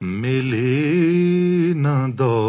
ملی نہ دو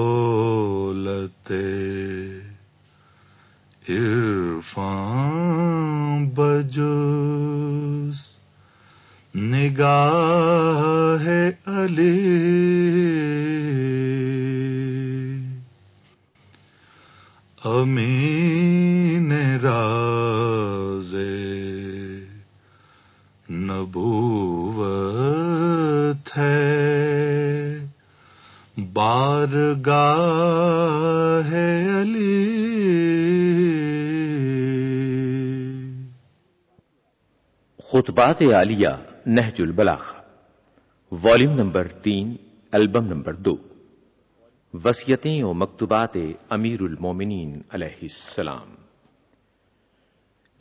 خطبات عالیہ نہج البلاغ والیوم نمبر تین البم نمبر دو وسیعتیں و مکتوبات امیر المومنین علیہ السلام۔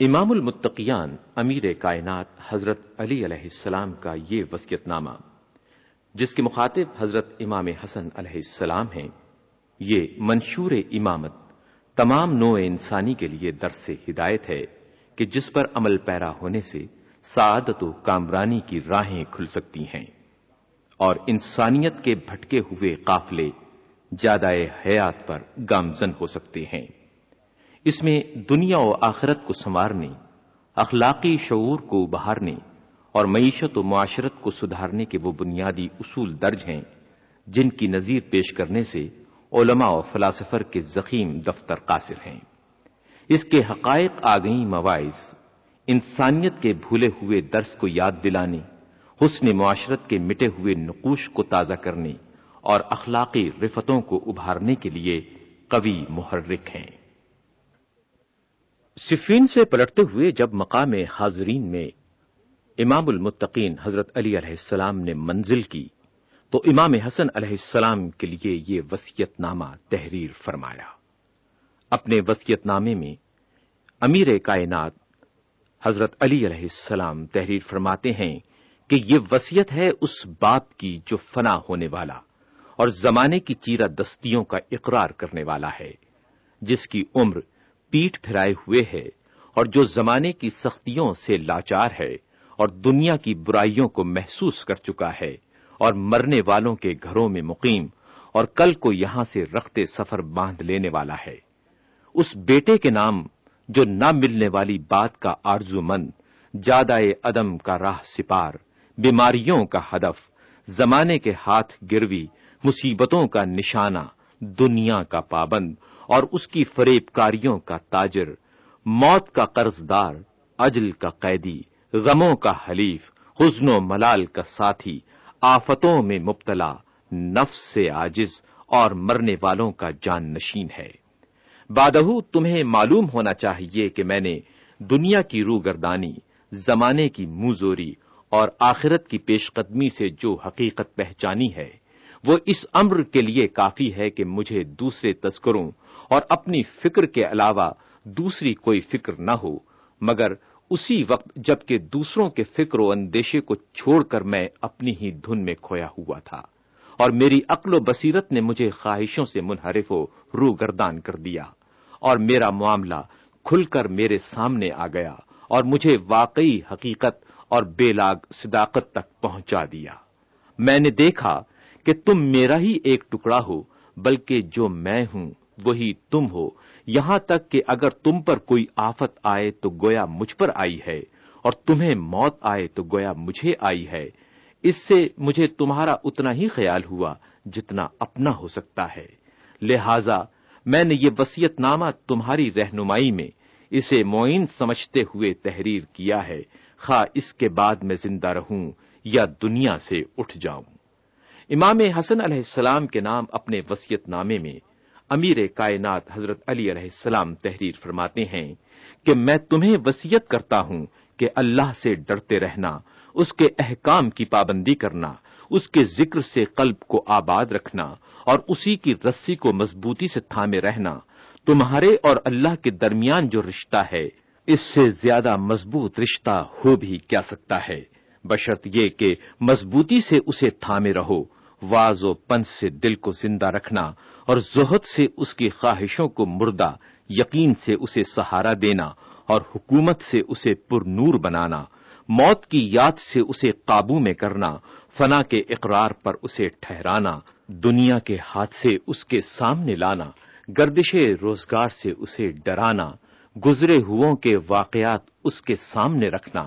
امام المتقیان امیر کائنات حضرت علی علیہ السلام کا یہ وسیعت نامہ جس کے مخاطب حضرت امام حسن علیہ السلام ہیں، یہ منشور امامت تمام نو انسانی کے لیے درس ہدایت ہے کہ جس پر عمل پیرا ہونے سے سعادت و کامرانی کی راہیں کھل سکتی ہیں اور انسانیت کے بھٹکے ہوئے قافلے زیادہ حیات پر گامزن ہو سکتے ہیں۔ اس میں دنیا و آخرت کو سنوارنے، اخلاقی شعور کو ابھارنے اور معیشت و معاشرت کو سدھارنے کے وہ بنیادی اصول درج ہیں جن کی نظیر پیش کرنے سے علماء و فلاسفر کے زخیم دفتر قاصر ہیں۔ اس کے حقائق آگئی مواعث انسانیت کے بھولے ہوئے درس کو یاد دلانے، حسن معاشرت کے مٹے ہوئے نقوش کو تازہ کرنے اور اخلاقی رفتوں کو ابھارنے کے لیے قوی محرک ہیں۔ صفین سے پلٹتے ہوئے جب مقام حاضرین میں امام المتقین حضرت علی علیہ السلام نے منزل کی، تو امام حسن علیہ السلام کے لیے یہ وسیعت نامہ تحریر فرمایا۔ اپنے وسیعت نامے میں امیر کائنات حضرت علی علیہ السلام تحریر فرماتے ہیں کہ یہ وسیعت ہے اس باپ کی جو فنا ہونے والا اور زمانے کی چیرہ دستیوں کا اقرار کرنے والا ہے، جس کی عمر پیٹ پھرائے ہوئے ہے اور جو زمانے کی سختیوں سے لاچار ہے اور دنیا کی برائیوں کو محسوس کر چکا ہے اور مرنے والوں کے گھروں میں مقیم اور کل کو یہاں سے رختے سفر باندھ لینے والا ہے۔ اس بیٹے کے نام جو نہ ملنے والی بات کا آرزو مند جادہ عدم کا راہ سپار، بیماریوں کا ہدف، زمانے کے ہاتھ گروی، مصیبتوں کا نشانہ، دنیا کا پابند اور اس کی فریب کاریوں کا تاجر، موت کا قرض دار اجل کا قیدی، غموں کا حلیف، حزن و ملال کا ساتھی، آفتوں میں مبتلا، نفس سے آجز اور مرنے والوں کا جان نشین ہے۔ بادہ تمہیں معلوم ہونا چاہیے کہ میں نے دنیا کی رو گردانی زمانے کی موزوری اور آخرت کی پیش قدمی سے جو حقیقت پہچانی ہے، وہ اس امر کے لیے کافی ہے کہ مجھے دوسرے تذکروں اور اپنی فکر کے علاوہ دوسری کوئی فکر نہ ہو، مگر اسی وقت جبکہ دوسروں کے فکر و اندیشے کو چھوڑ کر میں اپنی ہی دھن میں کھویا ہوا تھا اور میری عقل و بصیرت نے مجھے خواہشوں سے منحرف و رو گردان کر دیا۔ اور میرا معاملہ کھل کر میرے سامنے آ گیا اور مجھے واقعی حقیقت اور بے لاگ صداقت تک پہنچا دیا۔ میں نے دیکھا کہ تم میرا ہی ایک ٹکڑا ہو، بلکہ جو میں ہوں، وہی تم ہو۔ یہاں تک کہ اگر تم پر کوئی آفت آئے تو گویا مجھ پر آئی ہے، اور تمہیں موت آئے تو گویا مجھے آئی ہے۔ اس سے مجھے تمہارا اتنا ہی خیال ہوا جتنا اپنا ہو سکتا ہے۔ لہذا میں نے یہ وسیعت نامہ تمہاری رہنمائی میں اسے معین سمجھتے ہوئے تحریر کیا ہے۔ خواہ اس کے بعد میں زندہ رہوں یا دنیا سے اٹھ جاؤں۔ امام حسن علیہ السلام کے نام اپنے وسیعت نامے میں امیر کائنات حضرت علی علیہ السلام تحریر فرماتے ہیں کہ میں تمہیں وسیعت کرتا ہوں کہ اللہ سے ڈرتے رہنا، اس کے احکام کی پابندی کرنا، اس کے ذکر سے قلب کو آباد رکھنا اور اسی کی رسی کو مضبوطی سے تھامے رہنا تمہارے اور اللہ کے درمیان جو رشتہ ہے، اس سے زیادہ مضبوط رشتہ ہو بھی کیا سکتا ہے۔ بشرط یہ کہ مضبوطی سے اسے تھامے رہو، واز و پن سے دل کو زندہ رکھنا اور زہد سے اس کی خواہشوں کو مردہ، یقین سے اسے سہارا دینا اور حکومت سے اسے پر نور بنانا، موت کی یاد سے اسے قابو میں کرنا، فنا کے اقرار پر اسے ٹھہرانا۔ دنیا کے ہاتھ سے اس کے سامنے لانا، گردش روزگار سے اسے ڈرانا، گزرے ہو کے واقعات اس کے سامنے رکھنا،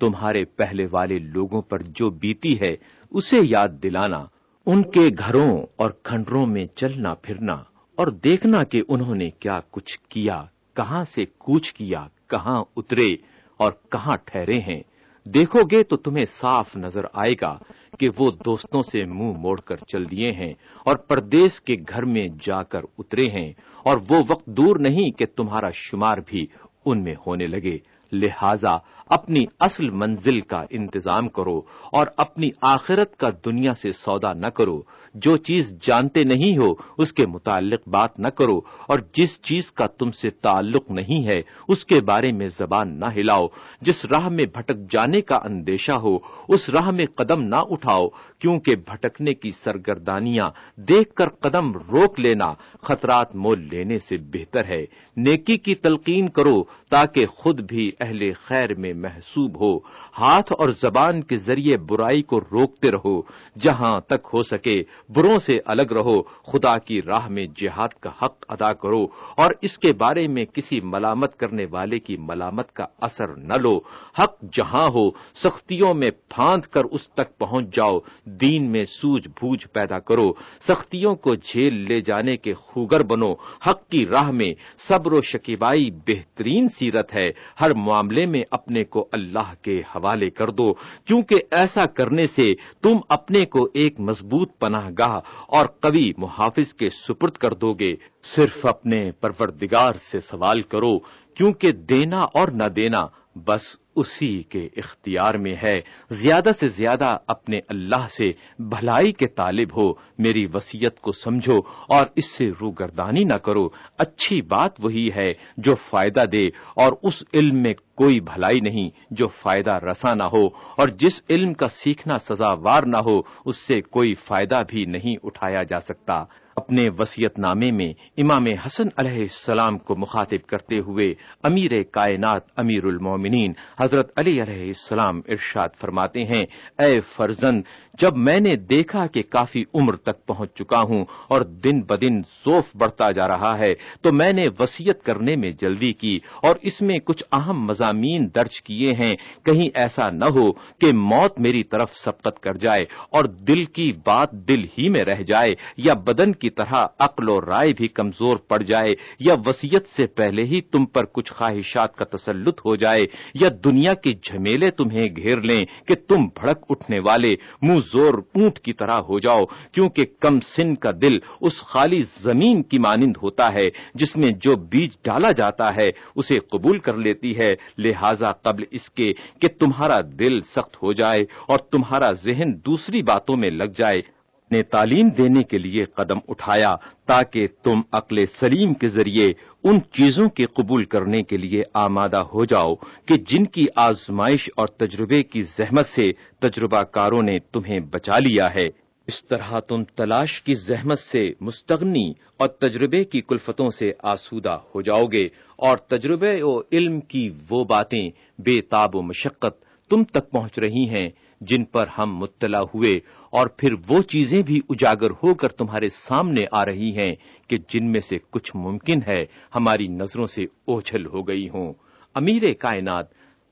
تمہارے پہلے والے لوگوں پر جو بیتی ہے، اسے یاد دلانا، ان کے گھروں اور کھنڈروں میں چلنا پھرنا اور دیکھنا کہ انہوں نے کیا کچھ کیا، کہاں سے کوچ کیا، کہاں اترے اور کہاں ٹھہرے ہیں۔ دیکھو گے تو تمہیں صاف نظر آئے گا کہ وہ دوستوں سے منہ مو موڑ کر چل دیے ہیں اور پردیس کے گھر میں جا کر اترے ہیں اور وہ وقت دور نہیں کہ تمہارا شمار بھی ان میں ہونے لگے۔ لہذا اپنی اصل منزل کا انتظام کرو اور اپنی آخرت کا دنیا سے سودا نہ کرو۔ جو چیز جانتے نہیں ہو، اس کے متعلق بات نہ کرو۔ اور جس چیز کا تم سے تعلق نہیں ہے، اس کے بارے میں زبان نہ ہلاؤ۔ جس راہ میں بھٹک جانے کا اندیشہ ہو، اس راہ میں قدم نہ اٹھاؤ۔ کیونکہ بھٹکنے کی سرگردانیاں دیکھ کر قدم روک لینا خطرات مول لینے سے بہتر ہے۔ نیکی کی تلقین کرو تاکہ خود بھی اہل خیر میں محسوب ہو۔ ہاتھ اور زبان کے ذریعے برائی کو روکتے رہو۔ جہاں تک ہو سکے، بروں سے الگ رہو۔ خدا کی راہ میں جہاد کا حق ادا کرو۔ اور اس کے بارے میں کسی ملامت کرنے والے کی ملامت کا اثر نہ لو۔ حق جہاں ہو، سختیوں میں پھاند کر اس تک پہنچ جاؤ۔ دین میں سوج بوجھ پیدا کرو۔ سختیوں کو جھیل لے جانے کے خوگر بنو۔ حق کی راہ میں صبر و شکیبائی بہترین سیرت ہے۔ ہر معاملے میں اپنے کو اللہ کے حوالے کر دو، کیونکہ ایسا کرنے سے تم اپنے کو ایک مضبوط پناہ گاہ اور قوی محافظ کے سپرد کر دو گے۔ صرف اپنے پروردگار سے سوال کرو، کیونکہ دینا اور نہ دینا بس اسی کے اختیار میں ہے۔ زیادہ سے زیادہ اپنے اللہ سے بھلائی کے طالب ہو۔ میری وسیعت کو سمجھو اور اس سے روگردانی نہ کرو۔ اچھی بات وہی ہے جو فائدہ دے اور اس علم میں کوئی بھلائی نہیں جو فائدہ رسا نہ ہو۔ اور جس علم کا سیکھنا سزاوار نہ ہو، اس سے کوئی فائدہ بھی نہیں اٹھایا جا سکتا۔ اپنے وسیعت نامے میں امام حسن علیہ السلام کو مخاطب کرتے ہوئے امیر کائنات امیر المومنین حضرت علی علیہ السلام ارشاد فرماتے ہیں، اے فرزند، جب میں نے دیکھا کہ کافی عمر تک پہنچ چکا ہوں اور دن بدن زوف بڑھتا جا رہا ہے، تو میں نے وسیعت کرنے میں جلدی کی اور اس میں کچھ اہم مضامین درج کیے ہیں۔ کہیں ایسا نہ ہو کہ موت میری طرف سبقت کر جائے اور دل کی بات دل ہی میں رہ جائے یا بدن کی طرح عقل و رائے بھی کمزور پڑ جائے یا وسیعت سے پہلے ہی تم پر کچھ خواہشات کا تسلط ہو جائے یا دنیا دنیا کے جھمیلے تمہیں گھیر لیں کہ تم بھڑک اٹھنے والے منہ زور اونٹ کی طرح ہو جاؤ، کیونکہ کم سن کا دل اس خالی زمین کی مانند ہوتا ہے جس میں جو بیج ڈالا جاتا ہے، اسے قبول کر لیتی ہے۔ لہذا قبل اس کے کہ تمہارا دل سخت ہو جائے اور تمہارا ذہن دوسری باتوں میں لگ جائے۔ نے تعلیم دینے کے لیے قدم اٹھایا تاکہ تم عقل سلیم کے ذریعے ان چیزوں کے قبول کرنے کے لیے آمادہ ہو جاؤ کہ جن کی آزمائش اور تجربے کی زحمت سے تجربہ کاروں نے تمہیں بچا لیا ہے۔ اس طرح تم تلاش کی زحمت سے مستغنی اور تجربے کی کلفتوں سے آسودہ ہو جاؤ گے اور تجربے و علم کی وہ باتیں بے تاب و مشقت تم تک پہنچ رہی ہیں جن پر ہم مطلع ہوئے اور پھر وہ چیزیں بھی اجاگر ہو کر تمہارے سامنے آ رہی ہیں کہ جن میں سے کچھ ممکن ہے، ہماری نظروں سے اوچھل ہو گئی ہوں۔ امیر کائنات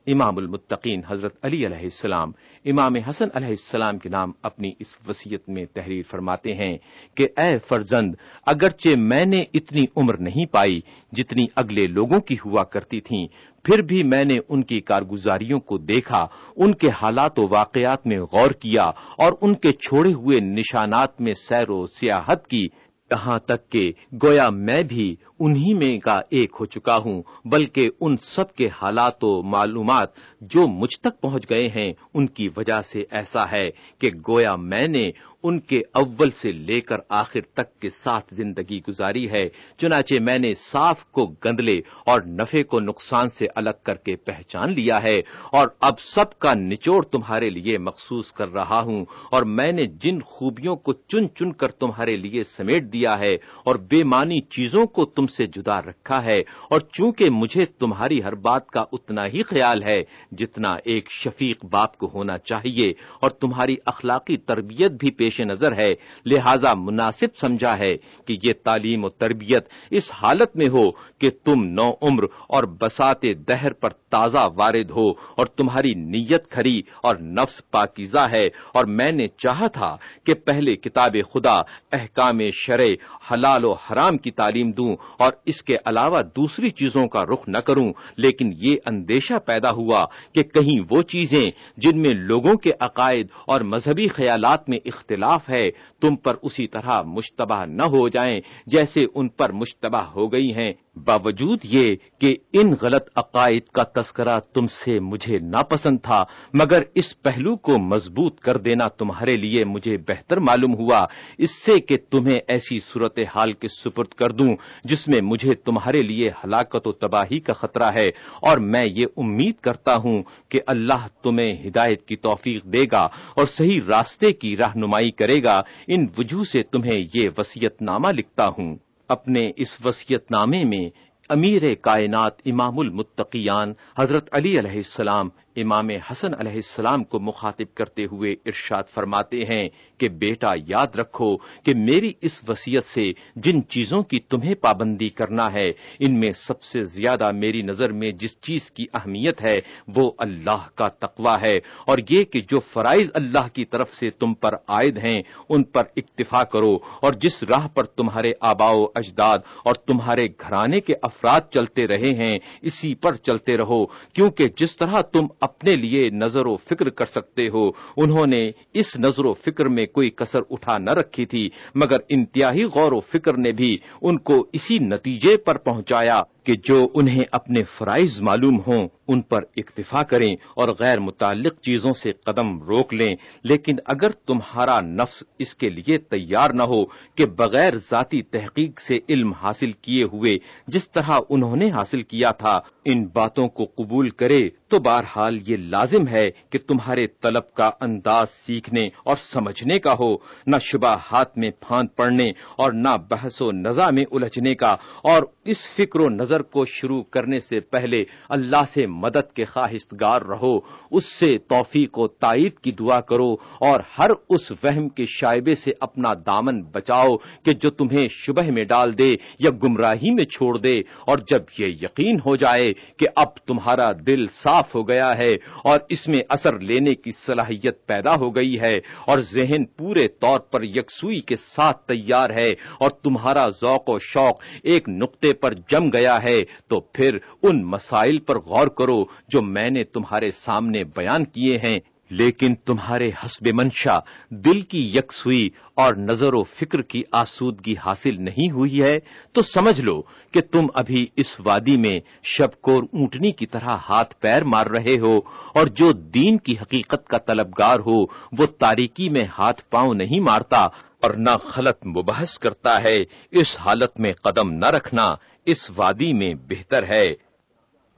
امام المتقین حضرت علی علیہ السلام، امام حسن علیہ السلام کے نام اپنی اس وسیعت میں تحریر فرماتے ہیں کہ اے فرزند، اگرچہ میں نے اتنی عمر نہیں پائی جتنی اگلے لوگوں کی ہوا کرتی تھیں، پھر بھی میں نے ان کی کارگزاریوں کو دیکھا، ان کے حالات و واقعات میں غور کیا اور ان کے چھوڑے ہوئے نشانات میں سیر و سیاحت کی، یہاں تک کہ گویا میں بھی انہی میں کا ایک ہو چکا ہوں، بلکہ ان سب کے حالات و معلومات جو مجھ تک پہنچ گئے ہیں، ان کی وجہ سے ایسا ہے کہ گویا میں نے ان کے اول سے لے کر آخر تک کے ساتھ زندگی گزاری ہے، چنانچہ میں نے صاف کو گندلے اور نفے کو نقصان سے الگ کر کے پہچان لیا ہے، اور اب سب کا نچوڑ تمہارے لیے مخصوص کر رہا ہوں، اور میں نے جن خوبیوں کو چن چن کر تمہارے لیے سمیٹ دیا ہے، اور بے معنی چیزوں کو تم سے جدا رکھا ہے، اور چونکہ مجھے تمہاری ہر بات کا اتنا ہی خیال ہے، جتنا ایک شفیق باپ کو ہونا چاہیے، اور تمہاری اخلاقی تربیت بھی پیش نظر ہے۔ لہذا مناسب سمجھا ہے کہ یہ تعلیم و تربیت اس حالت میں ہو کہ تم نو عمر اور بسات دہر پر تازہ وارد ہو، اور تمہاری نیت کھری اور نفس پاکیزہ ہے۔ اور میں نے چاہا تھا کہ پہلے کتاب خدا، احکام شرع، حلال و حرام کی تعلیم دوں اور اس کے علاوہ دوسری چیزوں کا رخ نہ کروں، لیکن یہ اندیشہ پیدا ہوا کہ کہیں وہ چیزیں جن میں لوگوں کے عقائد اور مذہبی خیالات میں اختلاف ہے، تم پر اسی طرح مشتبہ نہ ہو جائیں جیسے ان پر مشتبہ ہو گئی ہیں۔ باوجود یہ کہ ان غلط عقائد کا تذکرہ تم سے مجھے ناپسند تھا، مگر اس پہلو کو مضبوط کر دینا تمہارے لیے مجھے بہتر معلوم ہوا۔ اس سے کہ تمہیں ایسی صورت حال کے سپرد کر دوں جس میں مجھے تمہارے لیے ہلاکت و تباہی کا خطرہ ہے، اور میں یہ امید کرتا ہوں کہ اللہ تمہیں ہدایت کی توفیق دے گا اور صحیح راستے کی رہنمائی کرے گا۔ ان وجوہ سے تمہیں یہ وسیعت نامہ لکھتا ہوں۔ اپنے اس وسیعت نامے میں امیر کائنات امام المتقیان حضرت علی علیہ السلام امام حسن علیہ السلام کو مخاطب کرتے ہوئے ارشاد فرماتے ہیں کہ بیٹا یاد رکھو کہ میری اس وسیعت سے جن چیزوں کی تمہیں پابندی کرنا ہے، ان میں سب سے زیادہ میری نظر میں جس چیز کی اہمیت ہے وہ اللہ کا تقوا ہے اور یہ کہ جو فرائض اللہ کی طرف سے تم پر عائد ہیں، ان پر اکتفا کرو اور جس راہ پر تمہارے آبا و اجداد اور تمہارے گھرانے کے افراد چلتے رہے ہیں، اسی پر چلتے رہو، کیونکہ جس طرح تم اپنے لیے نظر و فکر کر سکتے ہو۔ انہوں نے اس نظر و فکر میں کوئی کسر اٹھا نہ رکھی تھی، مگر انتہائی غور و فکر نے بھی ان کو اسی نتیجے پر پہنچایا کہ جو انہیں اپنے فرائض معلوم ہوں، ان پر اکتفا کریں اور غیر متعلق چیزوں سے قدم روک لیں۔ لیکن اگر تمہارا نفس اس کے لیے تیار نہ ہو کہ بغیر ذاتی تحقیق سے علم حاصل کیے ہوئے جس طرح انہوں نے حاصل کیا تھا ان باتوں کو قبول کرے تو بہرحال یہ لازم ہے کہ تمہارے طلب کا انداز سیکھنے اور سمجھنے کا ہو، نہ شبہ ہاتھ میں پھاند پڑنے اور نہ بحث و نزا میں الجھنے کا اور اس فکر و نظر کو شروع کرنے سے پہلے اللہ سے مدد کے خواہشگار رہو، اس سے توفیق و تائید کی دعا کرو اور ہر اس وہم کے شائبے سے اپنا دامن بچاؤ کہ جو تمہیں شبہ میں ڈال دے یا گمراہی میں چھوڑ دے اور جب یہ یقین ہو جائے کہ اب تمہارا دل صاف ہو گیا ہے اور اس میں اثر لینے کی صلاحیت پیدا ہو گئی ہے اور ذہن پورے طور پر یکسوئی کے ساتھ تیار ہے اور تمہارا ذوق و شوق ایک نقطے پر جم گیا ہے تو پھر ان مسائل پر غور کرو جو میں نے تمہارے سامنے بیان کیے ہیں۔ لیکن تمہارے حسب منشا، دل کی یکسوئی اور نظر و فکر کی آسودگی حاصل نہیں ہوئی ہے، تو سمجھ لو کہ تم ابھی اس وادی میں شب کو اونٹنی کی طرح ہاتھ پیر مار رہے ہو اور جو دین کی حقیقت کا طلبگار ہو، وہ تاریکی میں ہاتھ پاؤں نہیں مارتا۔ اور نہ خلط مبحث کرتا ہے، اس حالت میں قدم نہ رکھنا اس وادی میں بہتر ہے۔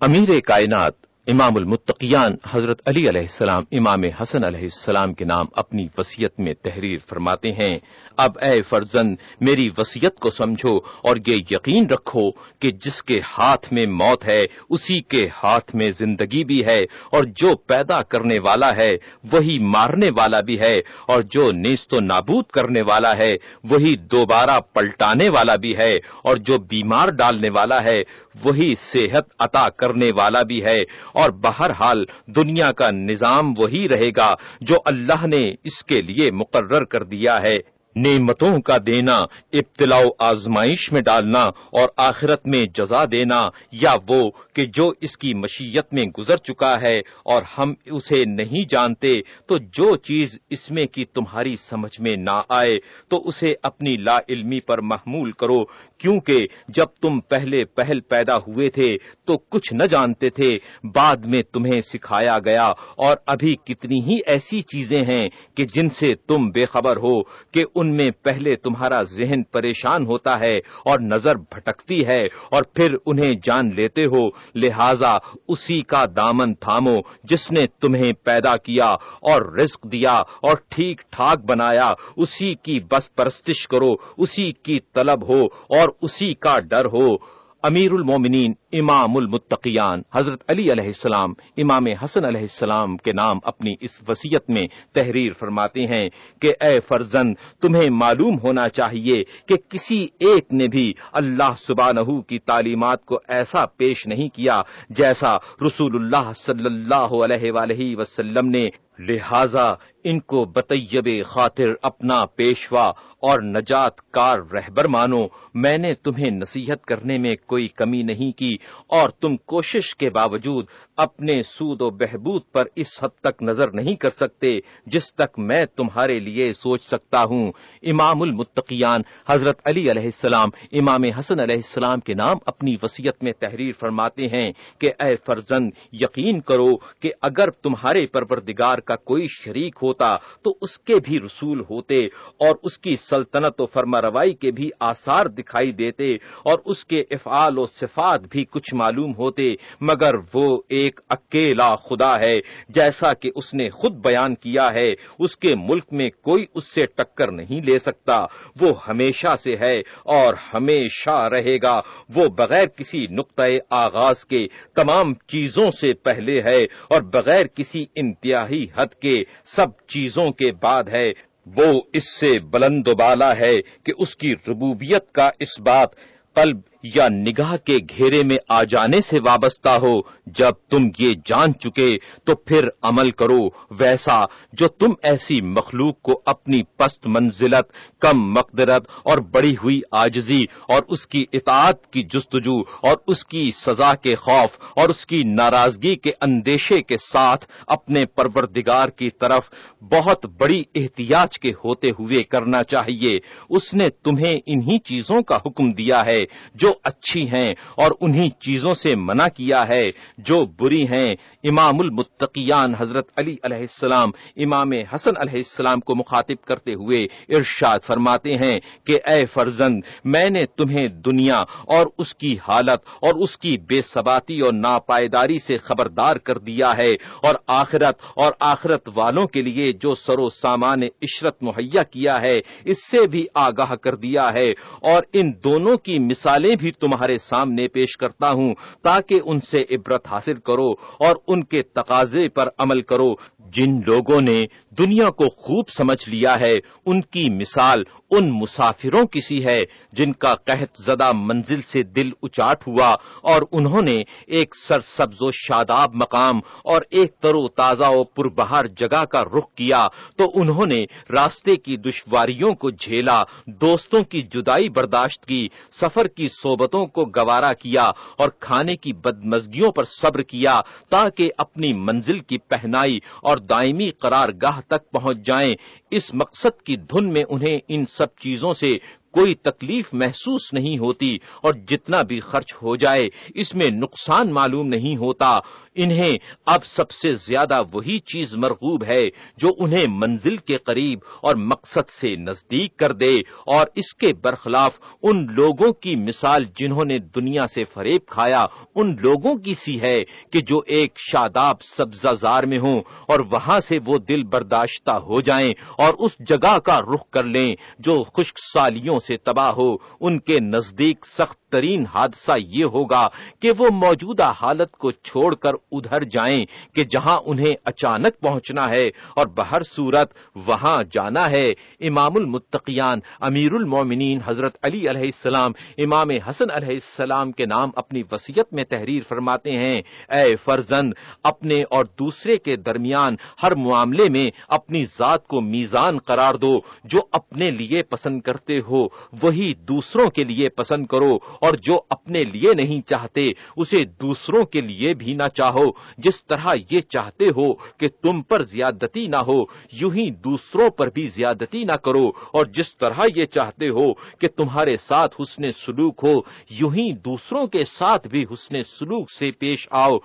امیر کائنات امام المتقیان حضرت علی علیہ السلام، امام حسن علیہ السلام کے نام اپنی وسیعت میں تحریر فرماتے ہیں۔ اب اے فرزند، میری وسیعت کو سمجھو اور یہ یقین رکھو کہ جس کے ہاتھ میں موت ہے، اسی کے ہاتھ میں زندگی بھی ہے اور جو پیدا کرنے والا ہے، وہی مارنے والا بھی ہے اور جو نیست و نابود کرنے والا ہے، وہی دوبارہ پلٹانے والا بھی ہے اور جو بیمار ڈالنے والا ہے، وہی صحت عطا کرنے والا بھی ہے اور بہرحال دنیا کا نظام وہی رہے گا جو اللہ نے اس کے لیے مقرر کر دیا ہے۔ نعمتوں کا دینا ابتلا و آزمائش میں ڈالنا اور آخرت میں جزا دینا، یا وہ کہ جو اس کی مشیت میں گزر چکا ہے اور ہم اسے نہیں جانتے، تو جو چیز اس میں کی تمہاری سمجھ میں نہ آئے، تو اسے اپنی لا علمی پر محمول کرو، کیونکہ جب تم پہلے پہل پیدا ہوئے تھے، تو کچھ نہ جانتے تھے، بعد میں تمہیں سکھایا گیا، اور ابھی کتنی ہی ایسی چیزیں ہیں کہ جن سے تم بے خبر ہو کہ ان میں پہلے تمہارا ذہن پریشان ہوتا ہے اور نظر بھٹکتی ہے اور پھر انہیں جان لیتے ہو، لہذا اسی کا دامن تھامو جس نے تمہیں پیدا کیا اور رزق دیا اور ٹھیک ٹھاک بنایا، اسی کی بس پرستش کرو، اسی کی طلب ہو اور اسی کا ڈر ہو۔ امیر المومنین امام المتقیان حضرت علی علیہ السلام، امام حسن علیہ السلام کے نام اپنی اس وسیعت میں تحریر فرماتے ہیں کہ اے فرزن تمہیں معلوم ہونا چاہیے کہ کسی ایک نے بھی اللہ سبحانہ کی تعلیمات کو ایسا پیش نہیں کیا جیسا رسول اللہ صلی اللہ علیہ وآلہ وسلم نے، لہذا ان کو بطیب خاطر اپنا پیشوا اور نجات کار رہبر مانو۔ میں نے تمہیں نصیحت کرنے میں کوئی کمی نہیں کی اور تم کوشش کے باوجود اپنے سود و بہبود پر اس حد تک نظر نہیں کر سکتے جس تک میں تمہارے لیے سوچ سکتا ہوں۔ امام المتقیان حضرت علی علیہ السلام، امام حسن علیہ السلام کے نام اپنی وسیعت میں تحریر فرماتے ہیں کہ اے فرزند، یقین کرو کہ اگر تمہارے پروردگار کا کوئی شریک ہو ہوتا تو اس کے بھی رسول ہوتے اور اس کی سلطنت و فرما روائی کے بھی آثار دکھائی دیتے اور اس کے افعال و صفات بھی کچھ معلوم ہوتے، مگر وہ ایک اکیلا خدا ہے جیسا کہ اس نے خود بیان کیا ہے، اس کے ملک میں کوئی اس سے ٹکر نہیں لے سکتا، وہ ہمیشہ سے ہے اور ہمیشہ رہے گا، وہ بغیر کسی نقطۂ آغاز کے تمام چیزوں سے پہلے ہے اور بغیر کسی انتہائی حد کے سب چیزوں کے بعد ہے، وہ اس سے بلند و بالا ہے کہ اس کی ربوبیت کا اس بات قلب یا نگاہ کے گھیرے میں آ جانے سے وابستہ ہو، جب تم یہ جان چکے تو پھر عمل کرو ویسا جو تم ایسی مخلوق کو اپنی پست منزلت، کم مقدرت اور بڑی ہوئی آجزی اور اس کی اطاعت کی جستجو اور اس کی سزا کے خوف اور اس کی ناراضگی کے اندیشے کے ساتھ اپنے پروردگار کی طرف بہت بڑی احتیاط کے ہوتے ہوئے کرنا چاہیے۔ اس نے تمہیں انہی چیزوں کا حکم دیا ہے جو اچھی ہیں اور انہی چیزوں سے منع کیا ہے جو بری ہیں۔ امام المتقیان حضرت علی علیہ السلام، امام حسن علیہ السلام کو مخاطب کرتے ہوئے ارشاد فرماتے ہیں کہ اے فرزند، میں نے تمہیں دنیا اور اس کی حالت اور اس کی بے ثباتی اور ناپائیداری سے خبردار کر دیا ہے اور آخرت اور آخرت والوں کے لیے جو سرو سامان عشرت مہیا کیا ہے، اس سے بھی آگاہ کر دیا ہے اور ان دونوں کی مثالیں بھی تمہارے سامنے پیش کرتا ہوں تاکہ ان سے عبرت حاصل کرو اور ان کے تقاضے پر عمل کرو۔ جن لوگوں نے دنیا کو خوب سمجھ لیا ہے، ان کی مثال ان مسافروں کی سی ہے جن کا قحط زدہ منزل سے دل اچاٹ ہوا اور انہوں نے ایک سر سبز و شاداب مقام اور ایک تر و تازہ و پربہار جگہ کا رخ کیا تو انہوں نے راستے کی دشواریوں کو جھیلا، دوستوں کی جدائی برداشت کی، سفر کی صحبتوں کو گوارا کیا اور کھانے کی بدمزگیوں پر صبر کیا تاکہ اپنی منزل کی پہنائی اور دائمی قرار گاہ تک پہنچ جائیں۔ اس مقصد کی دھن میں انہیں ان سب چیزوں سے کوئی تکلیف محسوس نہیں ہوتی اور جتنا بھی خرچ ہو جائے، اس میں نقصان معلوم نہیں ہوتا۔ انہیں اب سب سے زیادہ وہی چیز مرغوب ہے جو انہیں منزل کے قریب اور مقصد سے نزدیک کر دے اور اس کے برخلاف ان لوگوں کی مثال جنہوں نے دنیا سے فریب کھایا، ان لوگوں کی سی ہے کہ جو ایک شاداب سبزہ زار میں ہوں اور وہاں سے وہ دل برداشتہ ہو جائیں اور اس جگہ کا رخ کر لیں جو خشک سالیوں سے تباہ ہو، ان کے نزدیک سخت ترین حادثہ یہ ہوگا کہ وہ موجودہ حالت کو چھوڑ کر ادھر جائیں کہ جہاں انہیں اچانک پہنچنا ہے اور بہر صورت وہاں جانا ہے۔ امام المتقیان، امیر المومنین حضرت علی علیہ السلام، امام حسن علیہ السلام کے نام اپنی وسیعت میں تحریر فرماتے ہیں۔ اے فرزند، اپنے اور دوسرے کے درمیان ہر معاملے میں اپنی ذات کو میزان قرار دو جو اپنے لیے پسند کرتے ہو۔ وہی دوسروں کے لیے پسند کرو اور جو اپنے لیے نہیں چاہتے، اسے دوسروں کے لیے بھی نہ چاہو۔ جس طرح یہ چاہتے ہو کہ تم پر زیادتی نہ ہو، یوں ہی دوسروں پر بھی زیادتی نہ کرو۔ اور جس طرح یہ چاہتے ہو کہ تمہارے ساتھ حسن سلوک ہو، یوں ہی دوسروں کے ساتھ بھی حسن سلوک سے پیش آؤ۔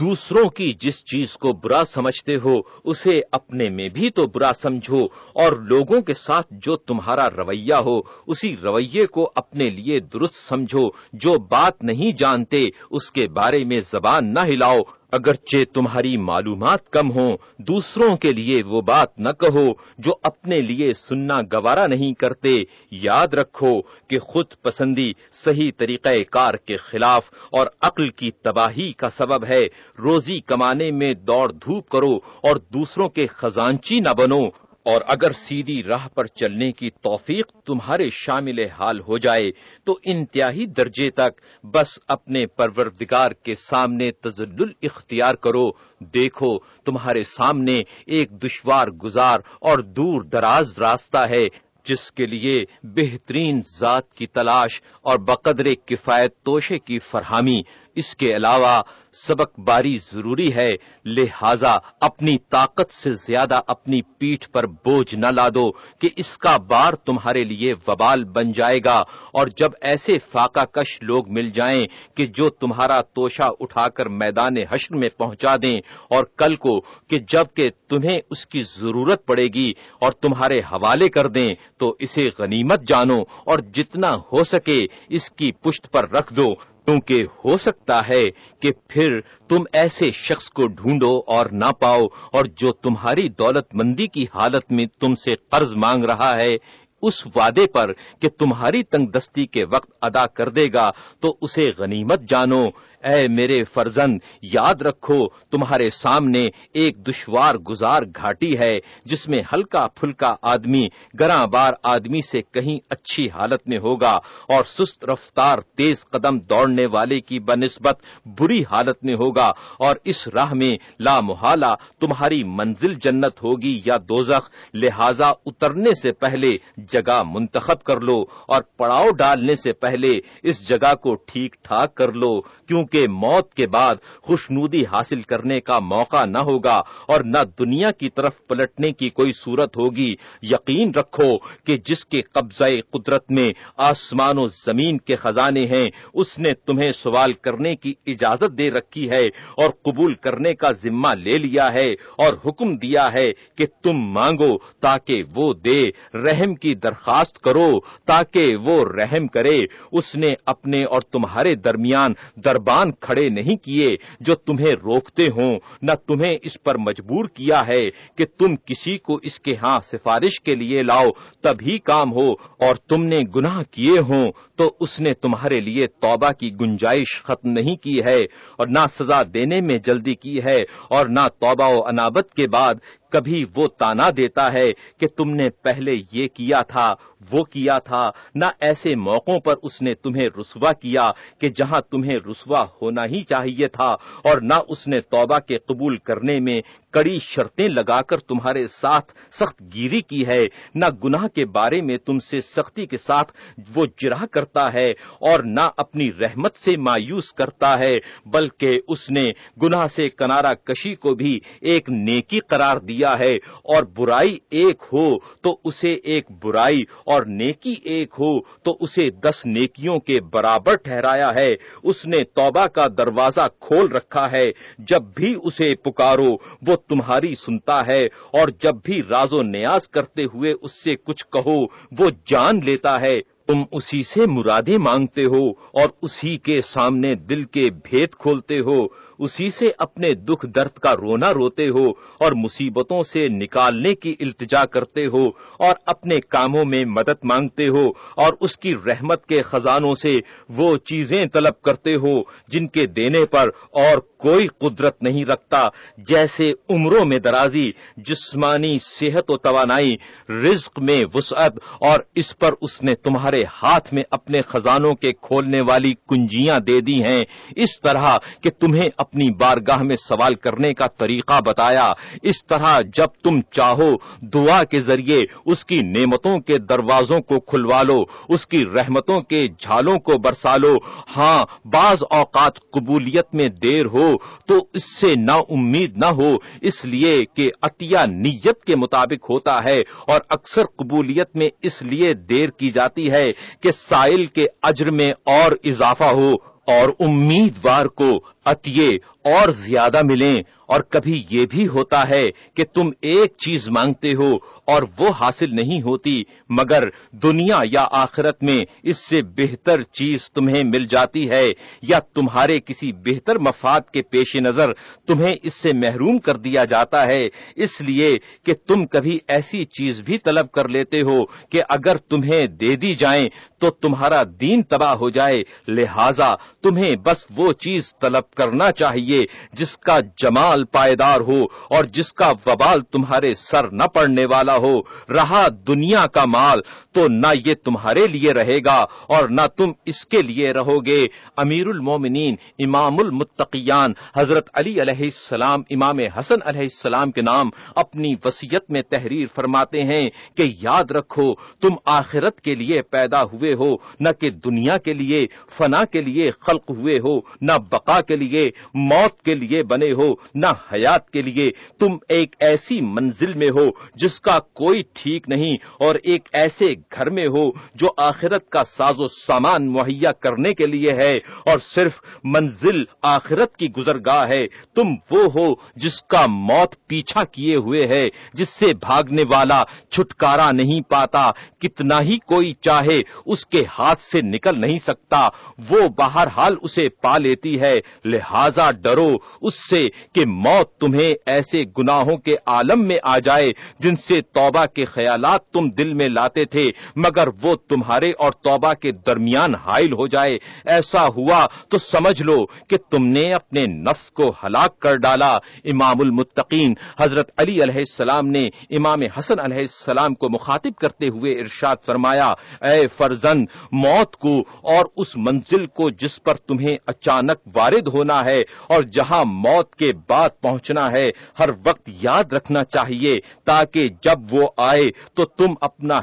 دوسروں کی جس چیز کو برا سمجھتے ہو، اسے اپنے میں بھی تو برا سمجھو، اور لوگوں کے ساتھ جو تمہارا رویہ ہو، اسی رویے کو اپنے لیے درست سمجھو۔ جو بات نہیں جانتے، اس کے بارے میں زبان نہ ہلاؤ۔ اگرچہ تمہاری معلومات کم ہوں، دوسروں کے لیے وہ بات نہ کہو جو اپنے لیے سننا گوارا نہیں کرتے۔ یاد رکھو کہ خود پسندی صحیح طریقہ کار کے خلاف اور عقل کی تباہی کا سبب ہے۔ روزی کمانے میں دوڑ دھوپ کرو اور دوسروں کے خزانچی نہ بنو۔ اور اگر سیدھی راہ پر چلنے کی توفیق تمہارے شامل حال ہو جائے، تو انتہائی درجے تک بس اپنے پروردگار کے سامنے تزل اختیار کرو۔ دیکھو، تمہارے سامنے ایک دشوار گزار اور دور دراز راستہ ہے، جس کے لیے بہترین ذات کی تلاش اور بقدر کفایت توشے کی فراہمی۔ اس کے علاوہ سبق باری ضروری ہے، لہذا اپنی طاقت سے زیادہ اپنی پیٹھ پر بوجھ نہ لا دو کہ اس کا بار تمہارے لیے وبال بن جائے گا۔ اور جب ایسے فاقہ کش لوگ مل جائیں کہ جو تمہارا توشا اٹھا کر میدان حشر میں پہنچا دیں، اور کل کو کہ جبکہ تمہیں اس کی ضرورت پڑے گی اور تمہارے حوالے کر دیں، تو اسے غنیمت جانو اور جتنا ہو سکے اس کی پشت پر رکھ دو۔ کیونکہ ہو سکتا ہے کہ پھر تم ایسے شخص کو ڈھونڈو اور نہ پاؤ اور جو تمہاری دولت مندی کی حالت میں تم سے قرض مانگ رہا ہے، اس وعدے پر کہ تمہاری تنگ دستی کے وقت ادا کر دے گا، تو اسے غنیمت جانو۔ اے میرے فرزند، یاد رکھو، تمہارے سامنے ایک دشوار گزار گھاٹی ہے، جس میں ہلکا پھلکا آدمی، گراں بار آدمی سے کہیں اچھی حالت میں ہوگا، اور سست رفتار تیز قدم دوڑنے والے کی بنسبت بری حالت میں ہوگا، اور اس راہ میں لا محالہ تمہاری منزل جنت ہوگی یا دوزخ، لہذا اترنے سے پہلے جگہ منتخب کر لو، اور پڑاؤ ڈالنے سے پہلے اس جگہ کو ٹھیک ٹھاک کر لو، کیونکہ موت کے بعد خوشنودی حاصل کرنے کا موقع نہ ہوگا اور نہ دنیا کی طرف پلٹنے کی کوئی صورت ہوگی۔ یقین رکھو کہ جس کے قبضہ قدرت میں آسمان و زمین کے خزانے ہیں، اس نے تمہیں سوال کرنے کی اجازت دے رکھی ہے اور قبول کرنے کا ذمہ لے لیا ہے اور حکم دیا ہے کہ تم مانگو تاکہ وہ دے، رحم کی درخواست کرو تاکہ وہ رحم کرے۔ اس نے اپنے اور تمہارے درمیان دربان کھڑے نہیں کیے جو تمہیں روکتے ہوں۔ نہ تمہیں اس پر مجبور کیا ہے کہ تم کسی کو اس کے ہاں سفارش کے لیے لاؤ۔ تبھی کام ہو اور تم نے گناہ کیے ہوں۔ تو اس نے تمہارے لیے توبہ کی گنجائش ختم نہیں کی ہے اور نہ سزا دینے میں جلدی کی ہے اور نہ توبہ و انابت کے بعد کبھی وہ تانا دیتا ہے کہ تم نے پہلے یہ کیا تھا۔ وہ کیا تھا، نہ ایسے موقعوں پر اس نے تمہیں رسوا کیا کہ جہاں تمہیں رسوا ہونا ہی چاہیے تھا، اور نہ اس نے توبہ کے قبول کرنے میں کڑی شرطیں لگا کر تمہارے ساتھ سخت گیری کی ہے، نہ گناہ کے بارے میں تم سے سختی کے ساتھ وہ جرا کرتا ہے، اور نہ اپنی رحمت سے مایوس کرتا ہے، بلکہ اس نے گناہ سے کنارہ کشی کو بھی ایک نیکی قرار دیا ہے، اور برائی ایک ہو تو اسے ایک برائی اور نیکی ایک ہو تو اسے دس نیکیوں کے برابر ٹھہرایا ہے۔ اس نے توبہ کا دروازہ کھول رکھا ہے۔ جب بھی اسے پکارو، وہ تمہاری سنتا ہے۔ اور جب بھی راز و نیاز کرتے ہوئے اس سے کچھ کہو، وہ جان لیتا ہے۔ تم اسی سے مرادیں مانگتے ہو اور اسی کے سامنے دل کے بھید کھولتے ہو۔ اسی سے اپنے دکھ درد کا رونا روتے ہو اور مصیبتوں سے نکالنے کی التجا کرتے ہو اور اپنے کاموں میں مدد مانگتے ہو اور اس کی رحمت کے خزانوں سے وہ چیزیں طلب کرتے ہو جن کے دینے پر اور کوئی قدرت نہیں رکھتا، جیسے عمروں میں درازی، جسمانی صحت و توانائی، رزق میں وسعت اور اس پر اس نے تمہارے ہاتھ میں اپنے خزانوں کے کھولنے والی کنجیاں دے دی ہیں۔ اس طرح کہ تمہیں اپنی بارگاہ میں سوال کرنے کا طریقہ بتایا۔ اس طرح جب تم چاہو، دعا کے ذریعے اس کی نعمتوں کے دروازوں کو کھلوا لو، اس کی رحمتوں کے جھالوں کو برسا لو۔ ہاں بعض اوقات قبولیت میں دیر ہو تو اس سے نا امید نہ ہو، اس لیے کہ عطیہ نیت کے مطابق ہوتا ہے اور اکثر قبولیت میں اس لیے دیر کی جاتی ہے کہ سائل کے اجر میں اور اضافہ ہو۔ اور امیدوار کو عطیے اور زیادہ ملیں اور کبھی یہ بھی ہوتا ہے کہ تم ایک چیز مانگتے ہو اور وہ حاصل نہیں ہوتی، مگر دنیا یا آخرت میں اس سے بہتر چیز تمہیں مل جاتی ہے، یا تمہارے کسی بہتر مفاد کے پیش نظر تمہیں اس سے محروم کر دیا جاتا ہے۔ اس لیے کہ تم کبھی ایسی چیز بھی طلب کر لیتے ہو کہ اگر تمہیں دے دی جائیں تو تمہارا دین تباہ ہو جائے۔ لہذا تمہیں بس وہ چیز طلب کرنا چاہیے جس کا جمال پائیدار ہو اور جس کا وبال تمہارے سر نہ پڑنے والا ہو رہا دنیا کا مال تو نہ یہ تمہارے لیے رہے گا اور نہ تم اس کے لیے رہو گے۔ امیر المومنین امام المتقیان حضرت علی علیہ السلام، امام حسن علیہ السلام کے نام اپنی وسیعت میں تحریر فرماتے ہیں کہ یاد رکھو، تم آخرت کے لیے پیدا ہوئے ہو، نہ کہ دنیا کے لیے، فنا کے لیے خلق ہوئے ہو، نہ بقا کے لیے، موت کے لیے بنے ہو، نہ حیات کے لیے۔ تم ایک ایسی منزل میں ہو جس کا کوئی ٹھیک نہیں اور ایک ایسے گھر میں ہو جو آخرت کا ساز و سامان مہیا کرنے کے لیے ہے اور صرف منزل آخرت کی گزرگاہ ہے، تم وہ ہو جس کا موت پیچھا کیے ہوئے ہے، جس سے بھاگنے والا چھٹکارا نہیں پاتا، کتنا ہی کوئی چاہے اس کے ہاتھ سے نکل نہیں سکتا، وہ باہر حال اسے پا لیتی ہے، لہذا ڈرو اس سے کہ موت تمہیں ایسے گناہوں کے عالم میں آ جائے جن سے توبہ کے خیالات تم دل میں لاتے تھے۔ مگر وہ تمہارے اور توبہ کے درمیان حائل ہو جائے۔ ایسا ہوا تو سمجھ لو کہ تم نے اپنے نفس کو ہلاک کر ڈالا۔ امام المتقین حضرت علی علیہ السلام نے امام حسن علیہ السلام کو مخاطب کرتے ہوئے ارشاد فرمایا، اے فرزند، موت کو اور اس منزل کو جس پر تمہیں اچانک وارد ہونا ہے اور جہاں موت کے بعد پہنچنا ہے، ہر وقت یاد رکھنا چاہیے تاکہ جب وہ آئے تو تم اپنا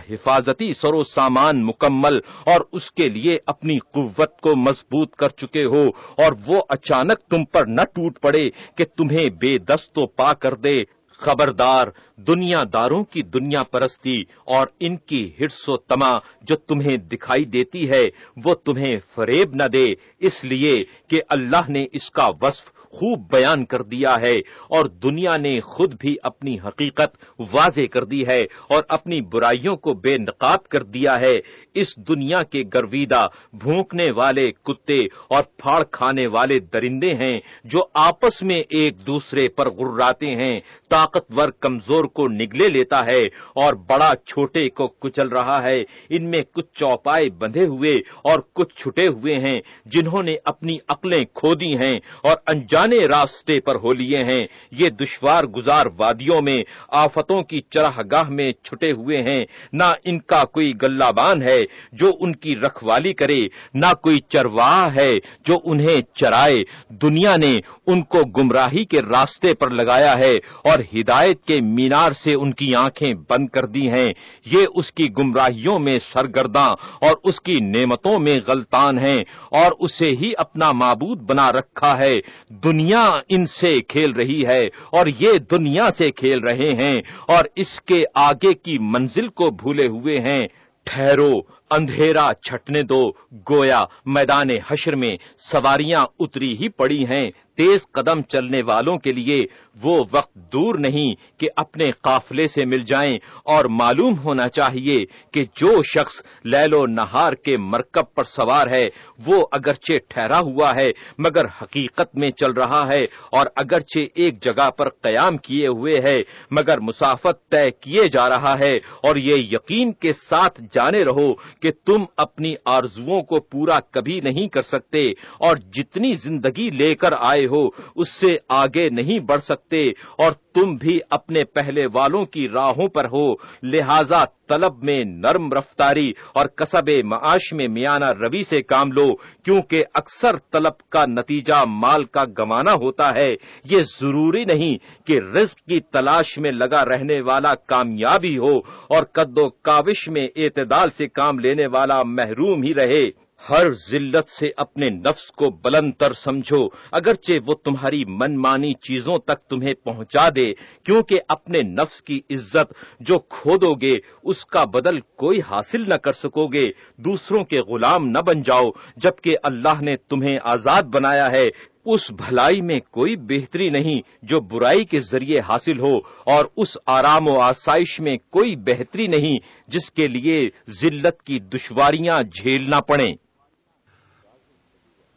حفاظتی سر و سامان مکمل، اور اس کے لیے اپنی قوت کو مضبوط کر چکے ہو، اور وہ اچانک تم پر نہ ٹوٹ پڑے کہ تمہیں بے دست و پا کر دے۔ خبردار، دنیا داروں کی دنیا پرستی اور ان کی ہرس و تما جو تمہیں دکھائی دیتی ہے، وہ تمہیں فریب نہ دے۔ اس لیے کہ اللہ نے اس کا وصف خوب بیان کر دیا ہے اور دنیا نے خود بھی اپنی حقیقت واضح کر دی ہے اور اپنی برائیوں کو بے نقاب کر دیا ہے۔ اس دنیا کے گرویدہ، بھونکنے والے کتے اور پھاڑ کھانے والے درندے ہیں جو آپس میں ایک دوسرے پر غراتے ہیں۔ طاقتور کمزور کو نگلے لیتا ہے اور بڑا چھوٹے کو کچل رہا ہے۔ ان میں کچھ چوپائے بندھے ہوئے اور کچھ چھٹے ہوئے ہیں جنہوں نے اپنی عقلیں کھو دی ہیں اور انجانے راستے پر ہو لیے ہیں۔ یہ دشوار گزار وادیوں میں، آفتوں کی چرہ گاہ میں چھٹے ہوئے ہیں۔ نہ ان کا کوئی گلہ بان ہے جو ان کی رکھوالی کرے، نہ کوئی چرواہ ہے جو انہیں چرائے۔ دنیا نے ان کو گمراہی کے راستے پر لگایا ہے اور ہدایت کے مینار سے ان کی آنکھیں بند کر دی ہیں۔ یہ اس کی گمراہیوں میں سرگرداں اور اس کی نعمتوں میں غلطان ہیں اور اسے ہی اپنا معبود بنا رکھا ہے۔ دنیا ان سے کھیل رہی ہے اور یہ دنیا سے کھیل رہے ہیں اور اس کے آگے کی منزل کو بھولے ہوئے ہیں۔ ٹھہرو، اندھیرا چھٹنے دو۔ گویا میدان حشر میں سواریاں اتری ہی پڑی ہیں۔ تیز قدم چلنے والوں کے لیے وہ وقت دور نہیں کہ اپنے قافلے سے مل جائیں اور معلوم ہونا چاہیے کہ جو شخص لیل و نہار کے مرکب پر سوار ہے، وہ اگرچہ ٹھہرا ہوا ہے مگر حقیقت میں چل رہا ہے اور اگرچہ ایک جگہ پر قیام کیے ہوئے ہے، مگر مسافت طے کیے جا رہا ہے اور یہ یقین کے ساتھ جانے رہو کہ تم اپنی آرزوؤں کو پورا کبھی نہیں کر سکتے اور جتنی زندگی لے کر آئے ہو، اس سے آگے نہیں بڑھ سکتے، اور تم بھی اپنے پہلے والوں کی راہوں پر ہو۔ لہذا طلب میں نرم رفتاری اور کسب معاش میں میانہ روی سے کام لو، کیونکہ اکثر طلب کا نتیجہ مال کا گمانا ہوتا ہے۔ یہ ضروری نہیں کہ رزق کی تلاش میں لگا رہنے والا کامیابی ہو اور قد و کاوش میں اعتدال سے کام لینے والا محروم ہی رہے۔ ہر ذلت سے اپنے نفس کو بلند تر سمجھو، اگرچہ وہ تمہاری من مانی چیزوں تک تمہیں پہنچا دے، کیونکہ اپنے نفس کی عزت جو کھو دو گے، اس کا بدل کوئی حاصل نہ کر سکو گے۔ دوسروں کے غلام نہ بن جاؤ، جبکہ اللہ نے تمہیں آزاد بنایا ہے۔ اس بھلائی میں کوئی بہتری نہیں جو برائی کے ذریعے حاصل ہو، اور اس آرام و آسائش میں کوئی بہتری نہیں جس کے لیے ذلت کی دشواریاں جھیلنا پڑیں۔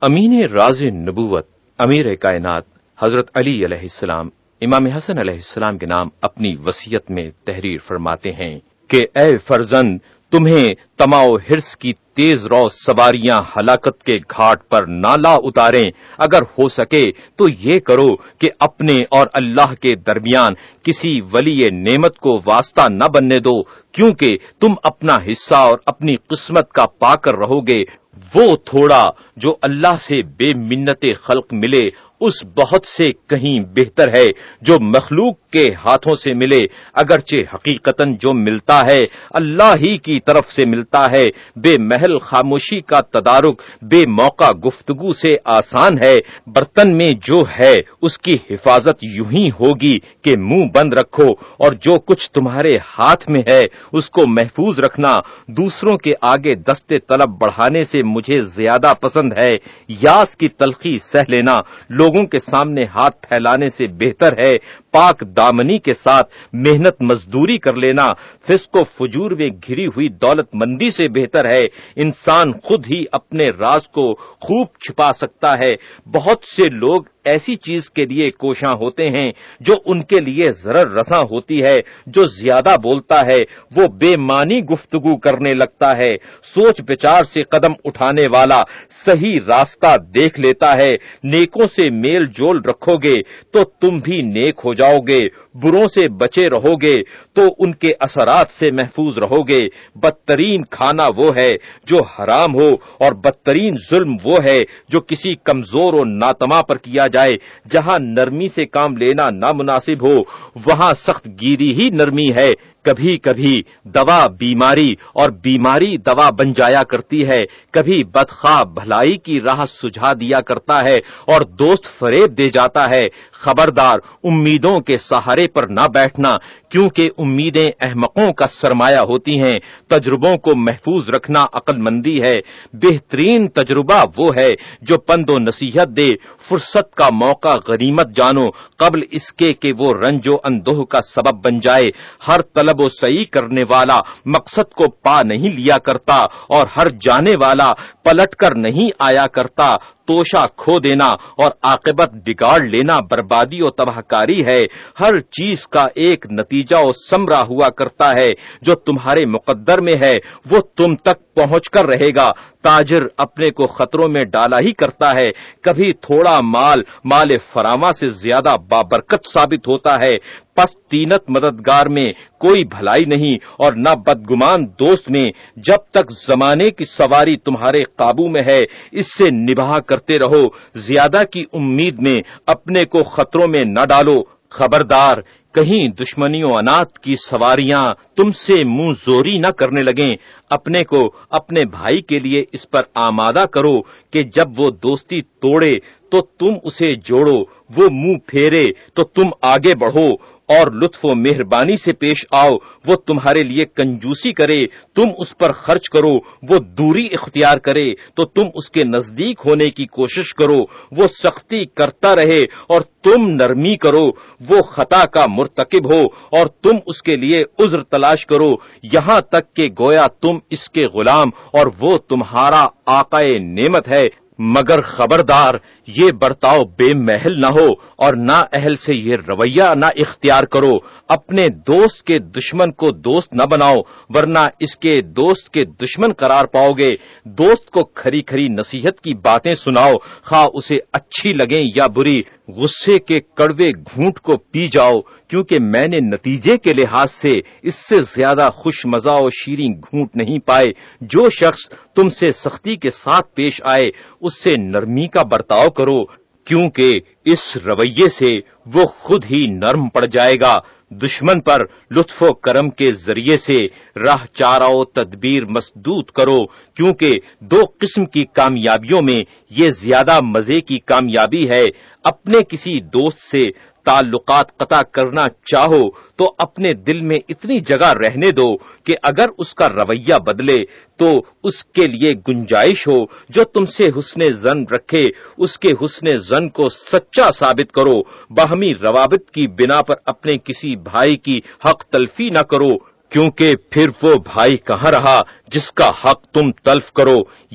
امین راز نبوت، امیر کائنات، حضرت علی علیہ السلام، امام حسن علیہ السلام کے نام اپنی وسیعت میں تحریر فرماتے ہیں کہ اے فرزند، تمہیں تماؤ ہرس کی تیز رو سواریاں ہلاکت کے گھاٹ پر نالا اتاریں۔ اگر ہو سکے تو یہ کرو کہ اپنے اور اللہ کے درمیان کسی ولی نعمت کو واسطہ نہ بننے دو، کیونکہ تم اپنا حصہ اور اپنی قسمت کا پا کر رہو گے۔ وہ تھوڑا جو اللہ سے بے منت خلق ملے اس بہت سے کہیں بہتر ہے جو مخلوق کے ہاتھوں سے ملے، اگرچہ حقیقت جو ملتا ہے اللہ ہی کی طرف سے ملتا ہے۔ بے محل خاموشی کا تدارک، بے موقع گفتگو سے آسان ہے۔ برتن میں جو ہے، اس کی حفاظت یوں ہی ہوگی کہ منہ بند رکھو اور جو کچھ تمہارے ہاتھ میں ہے، اس کو محفوظ رکھنا۔ دوسروں کے آگے دستے طلب بڑھانے سے مجھے زیادہ پسند ہے۔ یاس کی تلخی سہ لینا۔ لوگ لوگوں کے سامنے ہاتھ پھیلانے سے بہتر ہے۔ پاک دامنی کے ساتھ محنت مزدوری کر لینا فسق و فجور میں گھری ہوئی دولت مندی سے بہتر ہے۔ انسان خود ہی اپنے راز کو خوب چھپا سکتا ہے۔ بہت سے لوگ ایسی چیز کے لیے کوشاں ہوتے ہیں جو ان کے لیے ضرر رساں ہوتی ہے، جو زیادہ بولتا ہے، وہ بے معنی گفتگو کرنے لگتا ہے۔ سوچ بچار سے قدم اٹھانے والا صحیح راستہ دیکھ لیتا ہے۔ نیکوں سے میل جول رکھو گے تو تم بھی نیک ہو جاؤ۔ گے، بروں سے بچے رہو گے، تو ان کے اثرات سے محفوظ رہو گے۔ بدترین کھانا وہ ہے جو حرام ہو، اور بدترین ظلم وہ ہے جو کسی کمزور و ناتما پر کیا جائے۔ جہاں نرمی سے کام لینا نامناسب ہو، وہاں سخت گیری ہی نرمی ہے۔ کبھی کبھی دوا بیماری اور بیماری دوا بن جایا کرتی ہے، کبھی بدخواہ بھلائی کی راہ سجھا دیا کرتا ہے اور دوست فریب دے جاتا ہے۔ خبردار، امیدوں کے سہارے پر نہ بیٹھنا، کیونکہ امیدیں احمقوں کا سرمایہ ہوتی ہیں۔ تجربوں کو محفوظ رکھنا عقل مندی ہے۔ بہترین تجربہ وہ ہے جو پند و نصیحت دے فرصت کا موقع غنیمت جانو، قبل اس کے کہ وہ رنج و اندوہ کا سبب بن جائے۔ ہر طلب و سعی کرنے والا مقصد کو پا نہیں لیا کرتا اور ہر جانے والا پلٹ کر نہیں آیا کرتا توشا کھو دینا اور عاقبت بگاڑ لینا بربادی و تباہ کاری ہے۔ ہر چیز کا ایک نتیجہ و سمرا ہوا کرتا ہے۔ جو تمہارے مقدر میں ہے، وہ تم تک پہنچ کر رہے گا۔ تاجر اپنے کو خطروں میں ڈالا ہی کرتا ہے۔ کبھی تھوڑا مال مال فراما سے زیادہ بابرکت ثابت ہوتا ہے۔ پس تینت مددگار میں کوئی بھلائی نہیں اور نہ بدگمان دوست میں جب تک زمانے کی سواری تمہارے قابو میں ہے، اس سے نباہ کرتے رہو۔ زیادہ کی امید میں اپنے کو خطروں میں نہ ڈالو۔ خبردار، کہیں دشمنیوں انات کی سواریاں تم سے منہ زوری نہ کرنے لگیں۔ اپنے کو اپنے بھائی کے لیے اس پر آمادہ کرو کہ جب وہ دوستی توڑے تو تم اسے جوڑو، وہ منہ پھیرے تو تم آگے بڑھو۔ اور لطف و مہربانی سے پیش آؤ، وہ تمہارے لیے کنجوسی کرے، تم اس پر خرچ کرو، وہ دوری اختیار کرے، تو تم اس کے نزدیک ہونے کی کوشش کرو، وہ سختی کرتا رہے اور تم نرمی کرو، وہ خطا کا مرتکب ہو اور تم اس کے لیے عذر تلاش کرو، یہاں تک کہ گویا تم اس کے غلام اور وہ تمہارا آقائے نعمت ہے۔ مگر خبردار، یہ برتاؤ بے محل نہ ہو اور نہ اہل سے یہ رویہ نہ اختیار کرو۔ اپنے دوست کے دشمن کو دوست نہ بناؤ، ورنہ اس کے دوست کے دشمن قرار پاؤ گے۔ دوست کو کھری کھری نصیحت کی باتیں سناؤ، خواہ اسے اچھی لگیں یا بری، غصے کے کڑوے گھونٹ کو پی جاؤ۔ کیونکہ میں نے نتیجے کے لحاظ سے اس سے زیادہ خوش مزہ و شیریں گھونٹ نہیں پائے۔ جو شخص تم سے سختی کے ساتھ پیش آئے، اس سے نرمی کا برتاؤ کرو، کیونکہ اس رویے سے وہ خود ہی نرم پڑ جائے گا۔ دشمن پر لطف و کرم کے ذریعے سے راہ چارہ و تدبیر مسدود کرو، کیونکہ دو قسم کی کامیابیوں میں یہ زیادہ مزے کی کامیابی ہے۔ اپنے کسی دوست سے تعلقات قطع کرنا چاہو تو اپنے دل میں اتنی جگہ رہنے دو کہ اگر اس کا رویہ بدلے تو اس کے لیے گنجائش ہو جو تم سے حسن زن رکھے، اس کے حسن زن کو سچا ثابت کرو، باہمی روابط کی بنا پر اپنے کسی بھائی کی حق تلفی نہ کرو۔ کیونکہ پھر وہ بھائی کہاں رہا جس کا حق تم تلف کرو؟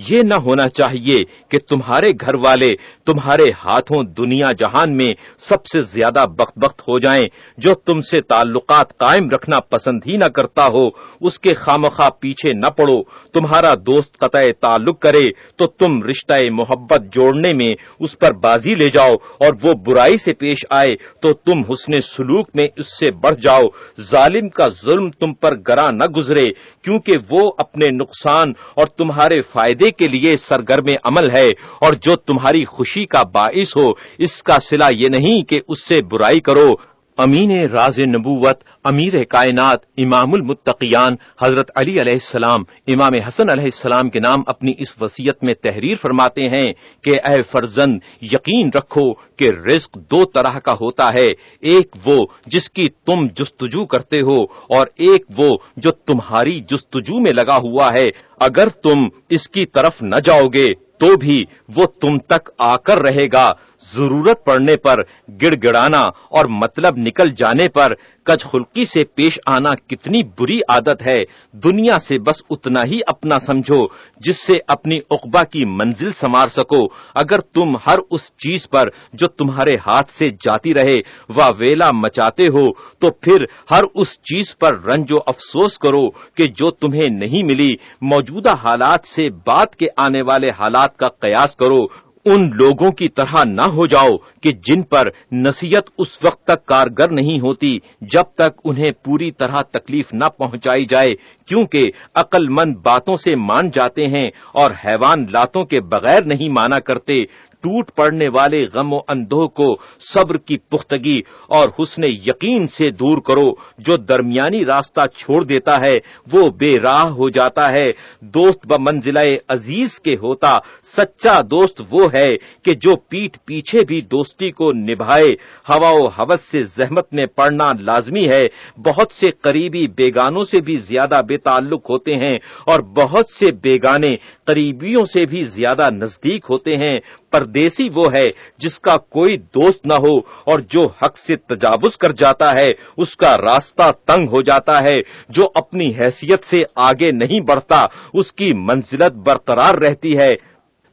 یہ نہ ہونا چاہیے کہ تمہارے گھر والے تمہارے ہاتھوں دنیا جہان میں سب سے زیادہ بخت بخت ہو جائیں، جو تم سے تعلقات قائم رکھنا پسند ہی نہ کرتا ہو، اس کے خامخواہ پیچھے نہ پڑو، تمہارا دوست قطع تعلق کرے تو تم رشتہ محبت جوڑنے میں اس پر بازی لے جاؤ اور وہ برائی سے پیش آئے تو تم حسن سلوک میں اس سے بڑھ جاؤ، ظالم کا ظلم تم پر گرا نہ گزرے، کیونکہ وہ اپنے نقصان اور تمہارے فائدے کے لیے سرگرم عمل ہے، اور جو تمہاری خوشی کا باعث ہو، اس کا سلا یہ نہیں کہ اس سے برائی کرو۔ امین راز نبوت، امیر کائنات، امام المتقیان، حضرت علی علیہ السلام، امام حسن علیہ السلام کے نام اپنی اس وسیعت میں تحریر فرماتے ہیں کہ اے فرزند، یقین رکھو کہ رزق دو طرح کا ہوتا ہے، ایک وہ جس کی تم جستجو کرتے ہو اور ایک وہ جو تمہاری جستجو میں لگا ہوا ہے۔ اگر تم اس کی طرف نہ جاؤ گے تو بھی وہ تم تک آ کر رہے گا۔ ضرورت پڑنے پر گڑ گڑانا اور مطلب نکل جانے پر کج خلقی سے پیش آنا کتنی بری عادت ہے۔ دنیا سے بس اتنا ہی اپنا سمجھو، جس سے اپنی اقبا کی منزل سنوار سکو۔ اگر تم ہر اس چیز پر جو تمہارے ہاتھ سے جاتی رہے و ویلا مچاتے ہو، تو پھر ہر اس چیز پر رنج و افسوس کرو کہ جو تمہیں نہیں ملی۔ موجودہ حالات سے بعد کے آنے والے حالات کا قیاس کرو۔ ان لوگوں کی طرح نہ ہو جاؤ کہ جن پر نصیحت اس وقت تک کارگر نہیں ہوتی جب تک انہیں پوری طرح تکلیف نہ پہنچائی جائے، کیونکہ عقل مند باتوں سے مان جاتے ہیں اور حیوان لاتوں کے بغیر نہیں مانا کرتے ٹوٹ پڑنے والے غم و اندوہ کو صبر کی پختگی اور حسن یقین سے دور کرو۔ جو درمیانی راستہ چھوڑ دیتا ہے، وہ بے راہ ہو جاتا ہے۔ دوست ب منزل عزیز کے ہوتا، سچا دوست وہ ہے کہ جو پیٹ پیچھے بھی دوستی کو نبھائے۔ ہوا و حوث سے زحمت میں پڑنا لازمی ہے۔ بہت سے قریبی بیگانوں سے بھی زیادہ بے تعلق ہوتے ہیں اور بہت سے بیگانے قریبیوں سے بھی زیادہ نزدیک ہوتے ہیں۔ پردیسی وہ ہے جس کا کوئی دوست نہ ہو اور جو حق سے تجاوز کر جاتا ہے، اس کا راستہ تنگ ہو جاتا ہے۔ جو اپنی حیثیت سے آگے نہیں بڑھتا، اس کی منزلت برقرار رہتی ہے۔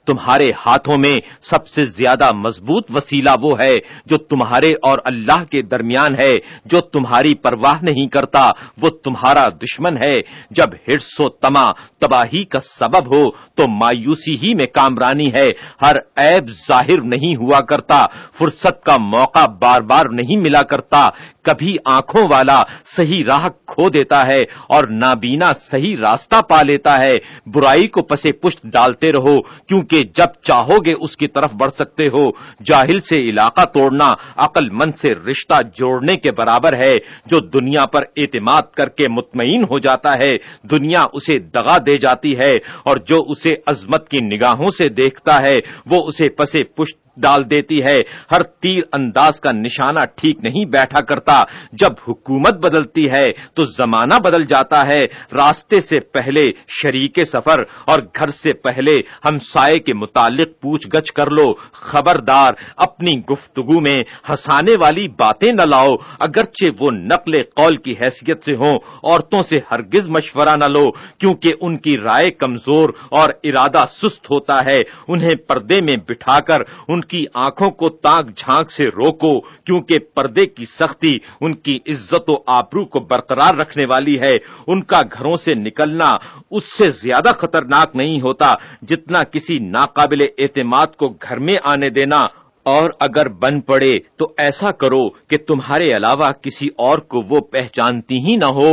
تمہارے ہاتھوں میں سب سے زیادہ مضبوط وسیلہ وہ ہے جو تمہارے اور اللہ کے درمیان ہے، جو تمہاری پرواہ نہیں کرتا، وہ تمہارا دشمن ہے۔ جب ہرس و تما تباہی کا سبب ہو تو مایوسی ہی میں کامرانی ہے۔ ہر عیب ظاہر نہیں ہوا کرتا، فرصت کا موقع بار بار نہیں ملا کرتا۔ کبھی آنکھوں والا صحیح راہ کھو دیتا ہے اور نابینا صحیح راستہ پا لیتا ہے۔ برائی کو پسے پشت ڈالتے رہو، کیونکہ جب چاہو گے اس کی طرف بڑھ سکتے ہو۔ جاہل سے علاقہ توڑنا، عقل مند سے رشتہ جوڑنے کے برابر ہے۔ جو دنیا پر اعتماد کر کے مطمئن ہو جاتا ہے، دنیا اسے دگا دے جاتی ہے۔ اور جو اسے عظمت کی نگاہوں سے دیکھتا ہے، وہ اسے پسے پشت ڈال دیتی ہے۔ ہر تیر انداز کا نشانہ ٹھیک نہیں بیٹھا کرتا۔ جب حکومت بدلتی ہے تو زمانہ بدل جاتا ہے۔ راستے سے پہلے شریک سفر اور گھر سے پہلے ہم سائے کے متعلق پوچھ گچھ کر لو۔ خبردار، اپنی گفتگو میں ہنسانے والی باتیں نہ لاؤ۔ اگرچہ وہ نقل قول کی حیثیت سے ہوں، عورتوں سے ہرگز مشورہ نہ لو، کیونکہ ان کی رائے کمزور اور ارادہ سست ہوتا ہے۔ انہیں پردے میں بٹھا کر ان کی آنکھوں کو تاک جھانک سے روکو، کیونکہ پردے کی سختی ان کی عزت و آبرو کو برقرار رکھنے والی ہے۔ ان کا گھروں سے نکلنا اس سے زیادہ خطرناک نہیں ہوتا، جتنا کسی ناقابل اعتماد کو گھر میں آنے دینا۔ اور اگر بن پڑے تو ایسا کرو کہ تمہارے علاوہ کسی اور کو وہ پہچانتی ہی نہ ہو۔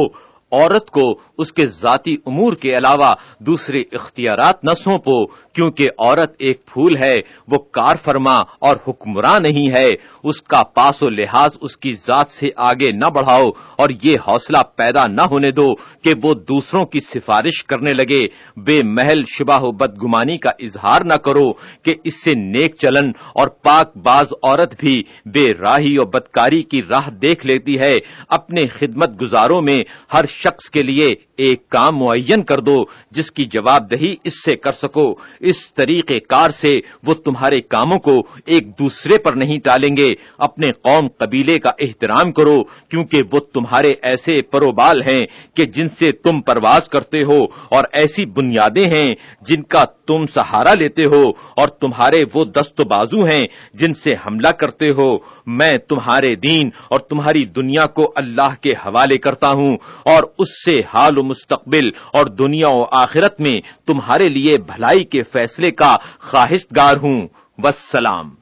عورت کو اس کے ذاتی امور کے علاوہ دوسرے اختیارات نہ سونپو، کیونکہ عورت ایک پھول ہے، وہ کار فرما اور حکمراں نہیں ہے۔ اس کا پاس و لحاظ اس کی ذات سے آگے نہ بڑھاؤ اور یہ حوصلہ پیدا نہ ہونے دو کہ وہ دوسروں کی سفارش کرنے لگے۔ بے محل شبہ و بدگمانی کا اظہار نہ کرو کہ اس سے نیک چلن اور پاک باز عورت بھی بے راہی اور بدکاری کی راہ دیکھ لیتی ہے۔ اپنے خدمت گزاروں میں ہر شخص کے لیے ایک کام معین کر دو جس کی جواب دہی اس سے کر سکو۔ اس طریقے کار سے وہ تمہارے کاموں کو ایک دوسرے پر نہیں ٹالیں گے۔ اپنے قوم قبیلے کا احترام کرو، کیونکہ وہ تمہارے ایسے پروبال ہیں کہ جن سے تم پرواز کرتے ہو اور ایسی بنیادیں ہیں جن کا تم سہارا لیتے ہو اور تمہارے وہ دست و بازو ہیں جن سے حملہ کرتے ہو۔ میں تمہارے دین اور تمہاری دنیا کو اللہ کے حوالے کرتا ہوں اور اس سے حال و مستقبل اور دنیا و آخرت میں تمہارے لیے بھلائی کے فیصلے کا خواہش گار ہوں۔ وسلام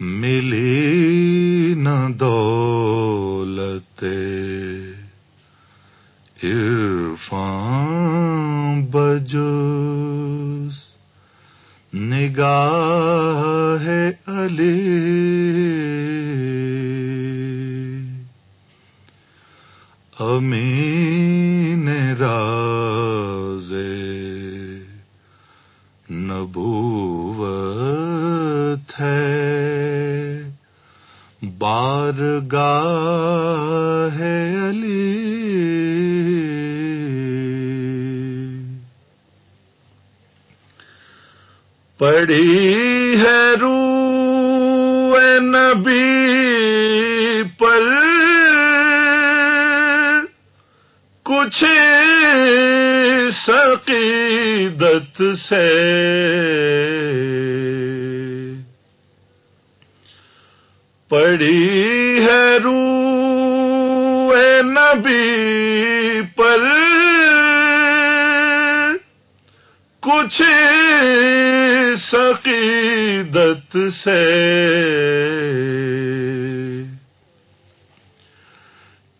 ملی نہ دولت عرفان بجوز نگاہ امین راز نبوت ہے۔ بارگاہ علی۔ پڑی سقیدت سے۔ پڑی ہے رو نبی پر۔ کچھ سقیدت سے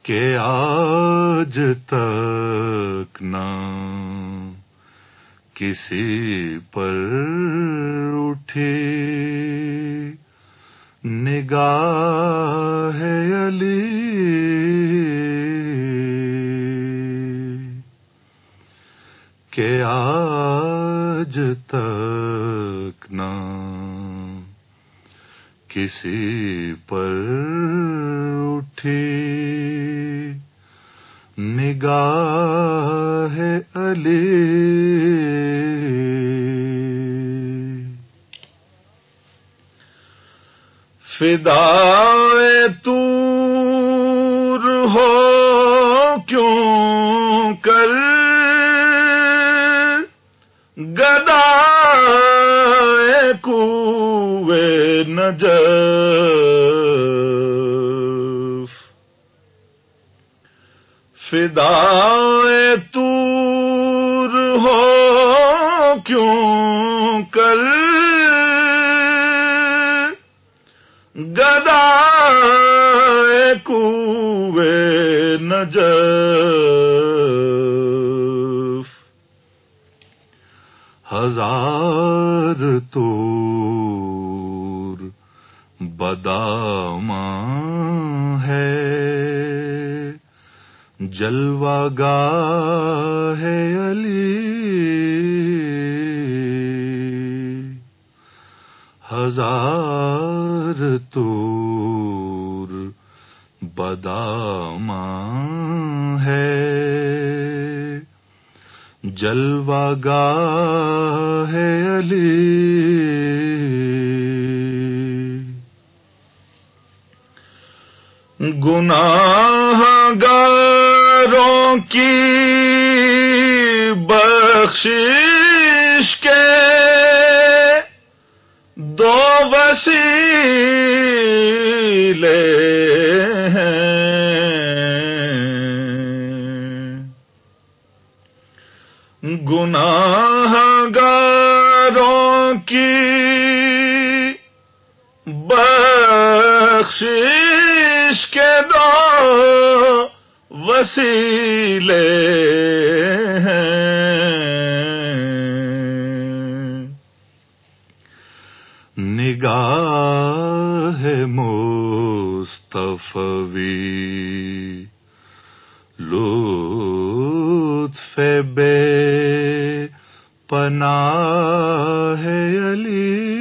کہ آج تک نہ کسی پر اٹھے۔ نگاہ علی۔ کہ آج تک نہ کسی پر اٹھی نگاہ علی فدا تور ہو کیوں کر گدا نجف فدا تور ہو کیوں کر گدا کوے نجف۔ ہزار تو بدام ہے۔ جلوہ گاہ ہے علی۔ ہزار تور بدام ہے۔ جلوہ گاہ ہے علی۔ گناہ گاروں کی بخشش کے دو وسیلے ہیں۔ گناہ گاروں کی بخشش کے دو وسیلے ہیں۔ نگاہ مصطفی لطف بے پناہ علی۔